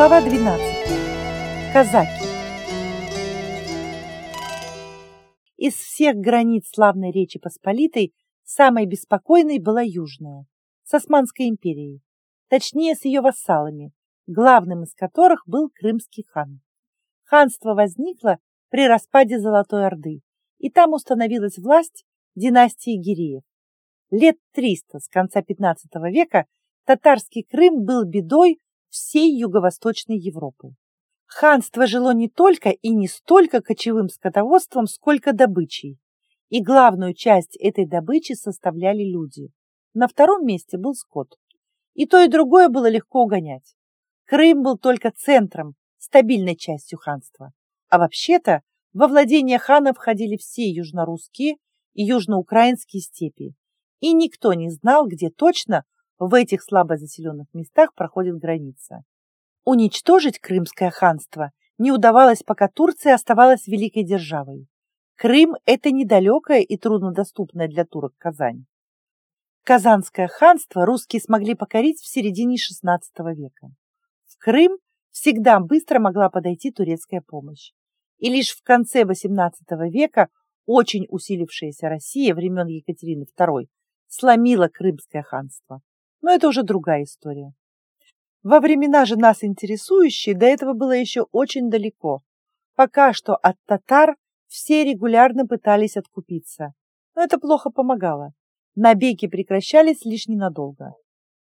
Глава 12. Казаки. Из всех границ славной Речи Посполитой самой беспокойной была Южная, с Османской империей, точнее с ее вассалами, главным из которых был Крымский хан. Ханство возникло при распаде Золотой Орды, и там установилась власть династии Гиреев. Лет 300 с конца XV века татарский Крым был бедой всей Юго-Восточной Европы. Ханство жило не только и не столько кочевым скотоводством, сколько добычей. И главную часть этой добычи составляли люди. На втором месте был скот. И то, и другое было легко угонять. Крым был только центром, стабильной частью ханства. А вообще-то во владение хана входили все южнорусские и южноукраинские степи. И никто не знал, где точно в этих слабо заселенных местах проходит граница. Уничтожить Крымское ханство не удавалось, пока Турция оставалась великой державой. Крым – это недалекая и труднодоступная для турок Казань. Казанское ханство русские смогли покорить в середине XVI века. В Крым всегда быстро могла подойти турецкая помощь. И лишь в конце XVIII века очень усилившаяся Россия времен Екатерины II сломила Крымское ханство. Но это уже другая история. Во времена же нас интересующие до этого было еще очень далеко. Пока что от татар все регулярно пытались откупиться. Но это плохо помогало. Набеги прекращались лишь ненадолго.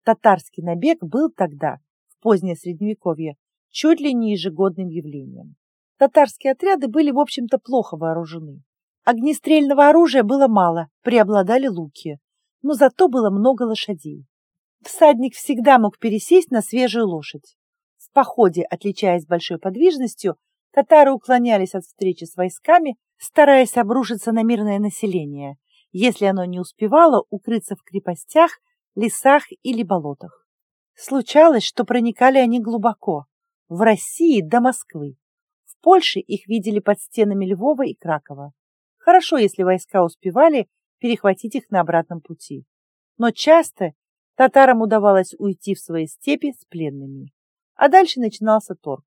Татарский набег был тогда, в позднее Средневековье, чуть ли не ежегодным явлением. Татарские отряды были, в общем-то, плохо вооружены. Огнестрельного оружия было мало, преобладали луки, но зато было много лошадей. Всадник всегда мог пересесть на свежую лошадь. В походе, отличаясь большой подвижностью, татары уклонялись от встречи с войсками, стараясь обрушиться на мирное население, если оно не успевало укрыться в крепостях, лесах или болотах. Случалось, что проникали они глубоко, в России до Москвы. В Польше их видели под стенами Львова и Кракова. Хорошо, если войска успевали перехватить их на обратном пути. Но часто Татарам удавалось уйти в свои степи с пленными. А дальше начинался торг.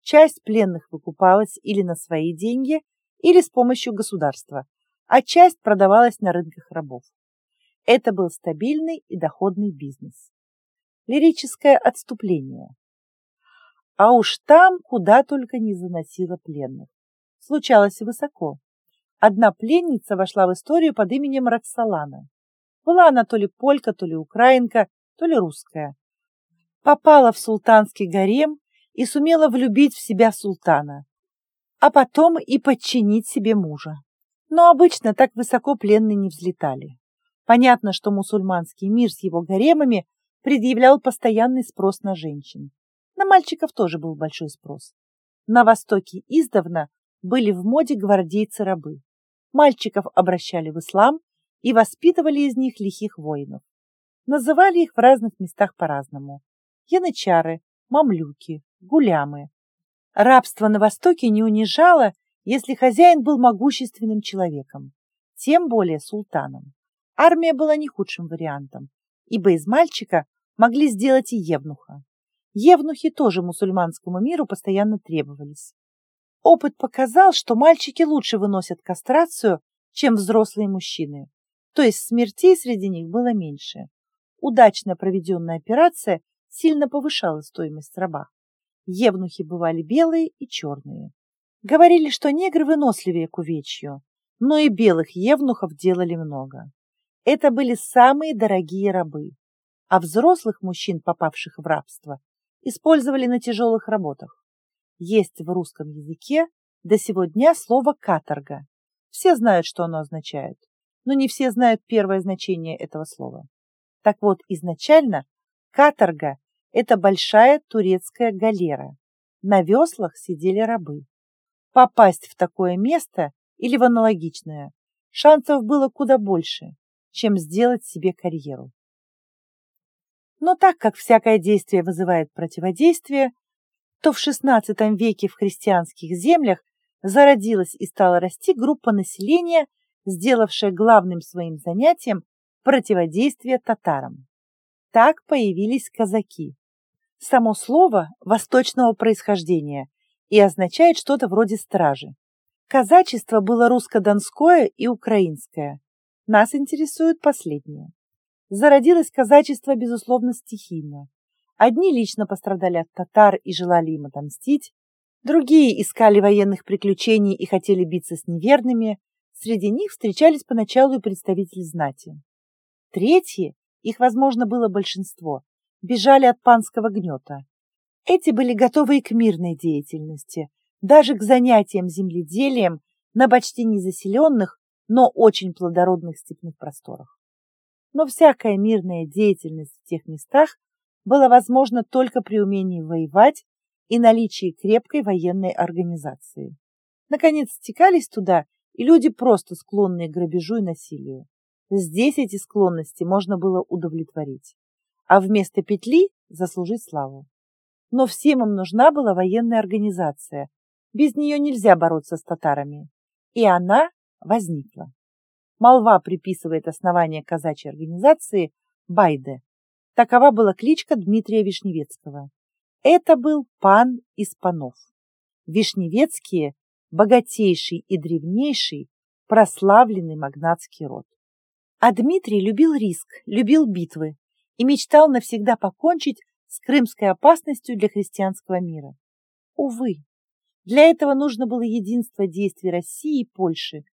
Часть пленных выкупалась или на свои деньги, или с помощью государства, а часть продавалась на рынках рабов. Это был стабильный и доходный бизнес. Лирическое отступление. А уж там куда только не заносило пленных. Случалось высоко. Одна пленница вошла в историю под именем Роксолана. Была она то ли полька, то ли украинка, то ли русская. Попала в султанский гарем и сумела влюбить в себя султана, а потом и подчинить себе мужа. Но обычно так высоко пленные не взлетали. Понятно, что мусульманский мир с его гаремами предъявлял постоянный спрос на женщин. На мальчиков тоже был большой спрос. На Востоке издавна были в моде гвардейцы-рабы. Мальчиков обращали в ислам и воспитывали из них лихих воинов. Называли их в разных местах по-разному. Янычары, мамлюки, гулямы. Рабство на Востоке не унижало, если хозяин был могущественным человеком, тем более султаном. Армия была не худшим вариантом, ибо из мальчика могли сделать и евнуха. Евнухи тоже мусульманскому миру постоянно требовались. Опыт показал, что мальчики лучше выносят кастрацию, чем взрослые мужчины то есть смертей среди них было меньше. Удачно проведенная операция сильно повышала стоимость раба. Евнухи бывали белые и черные. Говорили, что негры выносливее к увечью, но и белых евнухов делали много. Это были самые дорогие рабы, а взрослых мужчин, попавших в рабство, использовали на тяжелых работах. Есть в русском языке до сего дня слово «каторга». Все знают, что оно означает но не все знают первое значение этого слова. Так вот, изначально каторга – это большая турецкая галера. На веслах сидели рабы. Попасть в такое место или в аналогичное шансов было куда больше, чем сделать себе карьеру. Но так как всякое действие вызывает противодействие, то в XVI веке в христианских землях зародилась и стала расти группа населения – сделавшая главным своим занятием противодействие татарам. Так появились казаки. Само слово восточного происхождения и означает что-то вроде стражи. Казачество было русско-донское и украинское. Нас интересует последнее. Зародилось казачество, безусловно, стихийно. Одни лично пострадали от татар и желали им отомстить, другие искали военных приключений и хотели биться с неверными, среди них встречались поначалу и представители знати. Третьи, их, возможно, было большинство, бежали от панского гнета. Эти были готовы к мирной деятельности, даже к занятиям земледелием на почти незаселенных, но очень плодородных степных просторах. Но всякая мирная деятельность в тех местах была возможна только при умении воевать и наличии крепкой военной организации. Наконец, стекались туда и люди, просто склонные к грабежу и насилию. Здесь эти склонности можно было удовлетворить, а вместо петли заслужить славу. Но всем им нужна была военная организация. Без нее нельзя бороться с татарами. И она возникла. Молва приписывает основание казачьей организации Байде. Такова была кличка Дмитрия Вишневецкого. Это был пан из панов. Вишневецкие – богатейший и древнейший, прославленный магнатский род. А Дмитрий любил риск, любил битвы и мечтал навсегда покончить с крымской опасностью для христианского мира. Увы, для этого нужно было единство действий России и Польши,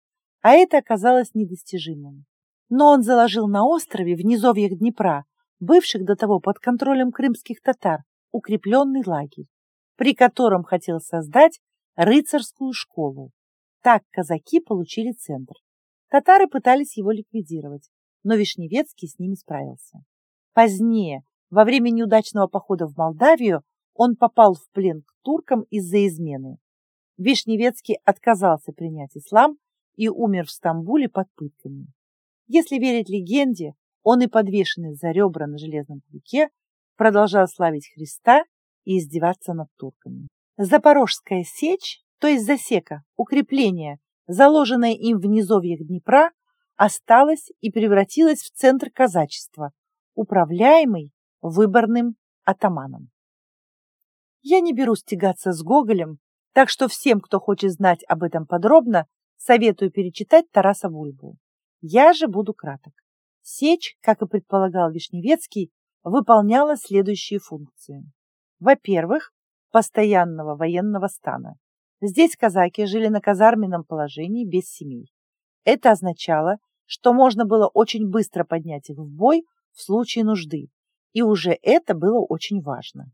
а это оказалось недостижимым. Но он заложил на острове в низовьях Днепра, бывших до того под контролем крымских татар, укрепленный лагерь, при котором хотел создать рыцарскую школу. Так казаки получили центр. Татары пытались его ликвидировать, но Вишневецкий с ними справился. Позднее, во время неудачного похода в Молдавию, он попал в плен к туркам из-за измены. Вишневецкий отказался принять ислам и умер в Стамбуле под пытками. Если верить легенде, он и подвешенный за ребра на железном крюке продолжал славить Христа и издеваться над турками. Запорожская сечь, то есть засека, укрепление, заложенное им в низовьях Днепра, осталась и превратилась в центр казачества, управляемый выборным атаманом. Я не берусь тягаться с Гоголем, так что всем, кто хочет знать об этом подробно, советую перечитать Тараса Бульбу. Я же буду краток. Сечь, как и предполагал Вишневецкий, выполняла следующие функции. Во-первых, постоянного военного стана. Здесь казаки жили на казарменном положении без семей. Это означало, что можно было очень быстро поднять их в бой в случае нужды, и уже это было очень важно.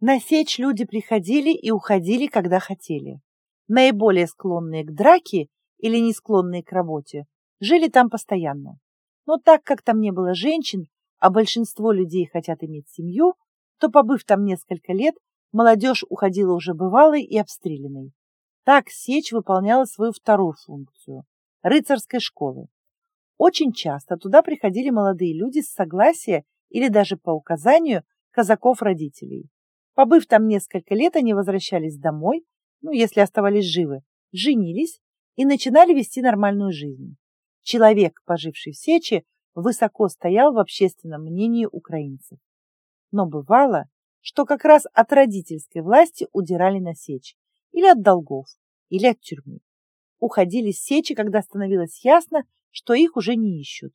На сечь люди приходили и уходили, когда хотели. Наиболее склонные к драке или не склонные к работе жили там постоянно. Но так как там не было женщин, а большинство людей хотят иметь семью, то, побыв там несколько лет, молодежь уходила уже бывалой и обстрелянной. Так сечь выполняла свою вторую функцию – рыцарской школы. Очень часто туда приходили молодые люди с согласия или даже по указанию казаков-родителей. Побыв там несколько лет, они возвращались домой, ну, если оставались живы, женились и начинали вести нормальную жизнь. Человек, поживший в Сечи, высоко стоял в общественном мнении украинцев. Но бывало, что как раз от родительской власти удирали на сечь, или от долгов, или от тюрьмы. Уходили с сечи, когда становилось ясно, что их уже не ищут.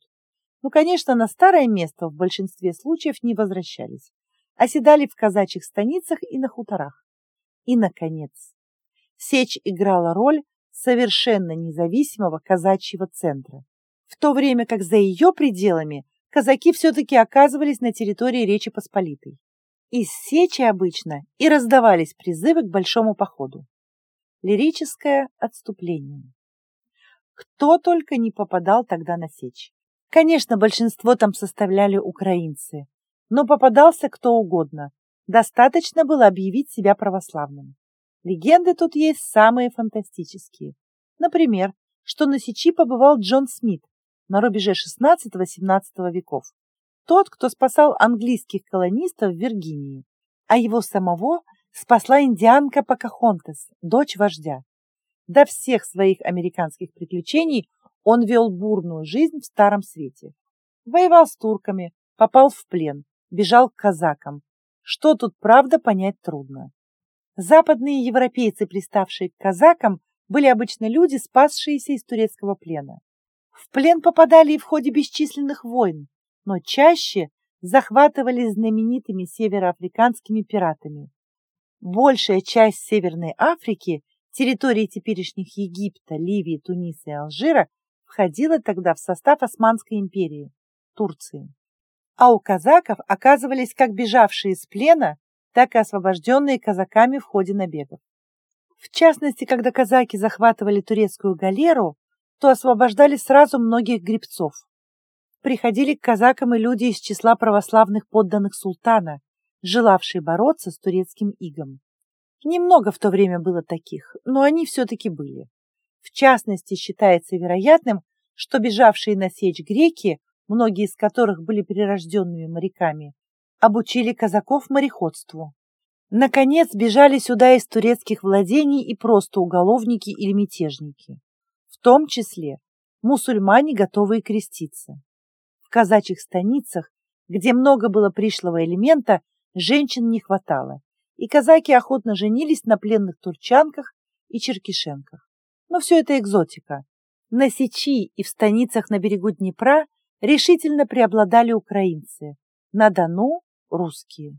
Ну, конечно, на старое место в большинстве случаев не возвращались, оседали в казачьих станицах и на хуторах. И, наконец, сечь играла роль совершенно независимого казачьего центра, в то время как за ее пределами казаки все-таки оказывались на территории Речи Посполитой. Из сечи обычно и раздавались призывы к большому походу. Лирическое отступление. Кто только не попадал тогда на сечь. Конечно, большинство там составляли украинцы, но попадался кто угодно. Достаточно было объявить себя православным. Легенды тут есть самые фантастические. Например, что на Сечи побывал Джон Смит на рубеже XVI-XVII веков. Тот, кто спасал английских колонистов в Виргинии, а его самого спасла индианка Покахонтес, дочь вождя. До всех своих американских приключений он вел бурную жизнь в Старом Свете. Воевал с турками, попал в плен, бежал к казакам. Что тут правда, понять трудно. Западные европейцы, приставшие к казакам, были обычно люди, спасшиеся из турецкого плена. В плен попадали и в ходе бесчисленных войн, но чаще захватывали знаменитыми североафриканскими пиратами. Большая часть Северной Африки, территории теперешних Египта, Ливии, Туниса и Алжира, входила тогда в состав Османской империи, Турции. А у казаков оказывались как бежавшие из плена, так и освобожденные казаками в ходе набегов. В частности, когда казаки захватывали турецкую галеру, то освобождали сразу многих гребцов. Приходили к казакам и люди из числа православных подданных султана, желавшие бороться с турецким игом. Немного в то время было таких, но они все-таки были. В частности, считается вероятным, что бежавшие на сечь греки, многие из которых были прирожденными моряками, обучили казаков мореходству. Наконец, бежали сюда из турецких владений и просто уголовники или мятежники, том числе мусульмане, готовые креститься. В казачьих станицах, где много было пришлого элемента, женщин не хватало, и казаки охотно женились на пленных турчанках и черкишенках. Но все это экзотика. На Сечи и в станицах на берегу Днепра решительно преобладали украинцы, на Дону – русские.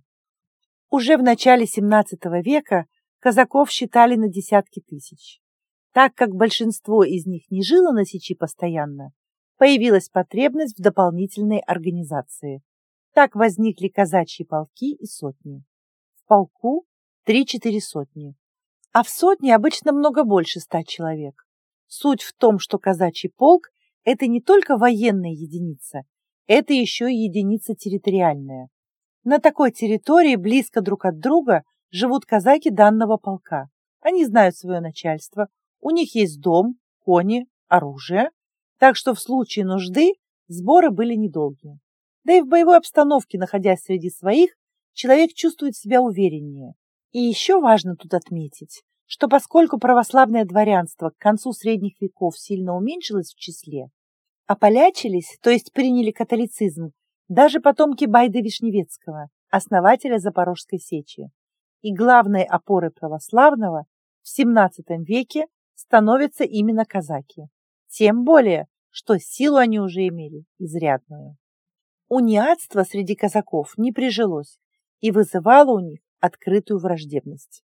Уже в начале XVII века казаков считали на десятки тысяч. Так как большинство из них не жило на Сечи постоянно, появилась потребность в дополнительной организации. Так возникли казачьи полки и сотни. В полку 3-4 сотни, а в сотне обычно много больше ста человек. Суть в том, что казачий полк – это не только военная единица, это еще и единица территориальная. На такой территории, близко друг от друга, живут казаки данного полка. Они знают свое начальство, у них есть дом, кони, оружие, так что в случае нужды сборы были недолгие. Да и в боевой обстановке, находясь среди своих, человек чувствует себя увереннее. И еще важно тут отметить, что поскольку православное дворянство к концу средних веков сильно уменьшилось в числе, ополячились, то есть приняли католицизм, даже потомки Байда Вишневецкого, основателя Запорожской сечи, и главной опорой православного в XVII веке становятся именно казаки. Тем более, что силу они уже имели изрядную. Униатство среди казаков не прижилось и вызывало у них открытую враждебность.